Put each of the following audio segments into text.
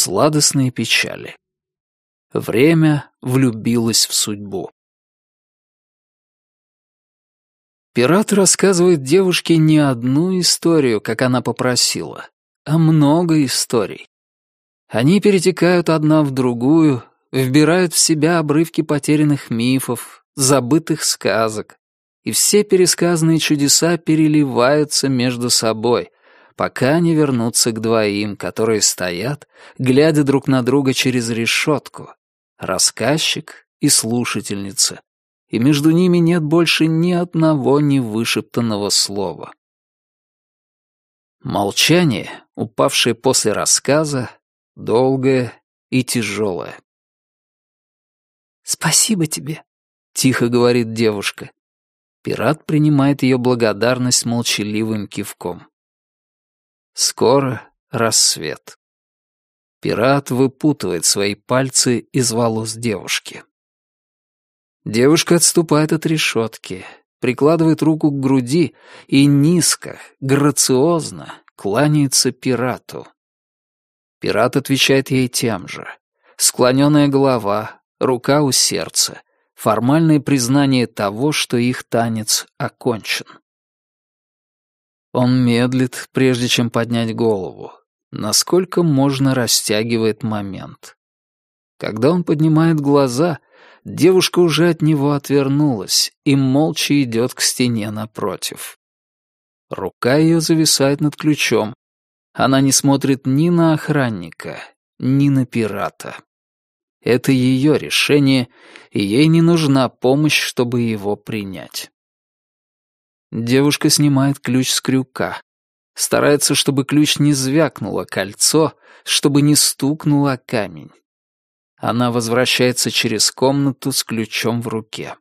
сладостные печали. Время влюбилось в судьбу. Пират рассказывает девушке не одну историю, как она попросила, а много историй. Они перетекают одна в другую, вбирают в себя обрывки потерянных мифов, забытых сказок, и все пересказанные чудеса переливаются между собой, пока не вернутся к двоим, которые стоят, глядя друг на друга через решетку, рассказчик и слушательница, и между ними нет больше ни одного невышептанного слова. Молчание, упавшее после рассказа, долгое и тяжелое. «Спасибо тебе», — тихо говорит девушка. Пират принимает ее благодарность молчаливым кивком. Скоро рассвет. Пират выпутывает свои пальцы из волос девушки. Девушка отступает от решетки, прикладывает руку к груди и низко, грациозно кланяется пирату. Пират отвечает ей тем же. Склоненная голова, рука у сердца, формальное признание того, что их танец окончен. Он медлит, прежде чем поднять голову. Насколько можно растягивает момент. Когда он поднимает глаза — девушка уже от него отвернулась и молча идет к стене напротив. Рука ее зависает над ключом. Она не смотрит ни на охранника, ни на пирата. Это ее решение, и ей не нужна помощь, чтобы его принять. Девушка снимает ключ с крюка. Старается, чтобы ключ не звякнуло кольцо, чтобы не стукнуло камень. Она возвращается через комнату с ключом в руке.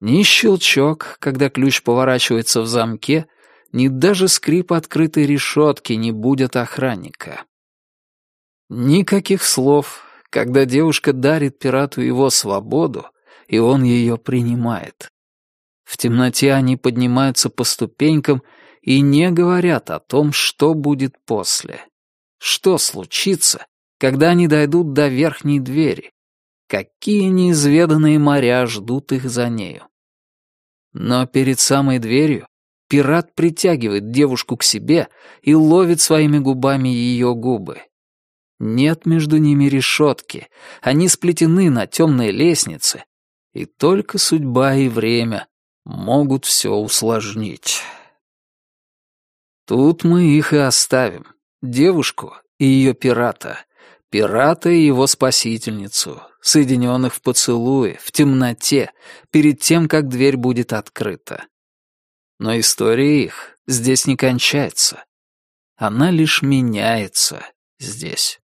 Ни щелчок, когда ключ поворачивается в замке, ни даже скрип открытой решетки не будет охранника. Никаких слов, когда девушка дарит пирату его свободу, и он ее принимает. В темноте они поднимаются по ступенькам и не говорят о том, что будет после. Что случится, когда они дойдут до верхней двери. Какие неизведанные моря ждут их за нею. Но перед самой дверью пират притягивает девушку к себе и ловит своими губами ее губы. Нет между ними решетки, они сплетены на темной лестнице, и только судьба и время могут все усложнить. Тут мы их и оставим, девушку и ее пирата, Пирата и его спасительницу, соединенных в поцелуе, в темноте, перед тем, как дверь будет открыта. Но история их здесь не кончается. Она лишь меняется здесь.